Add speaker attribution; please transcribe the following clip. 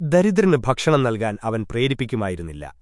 Speaker 1: ദരിദ്രന് ഭക്ഷണം നൽകാൻ അവൻ പ്രേരിപ്പിക്കുമായിരുന്നില്ല.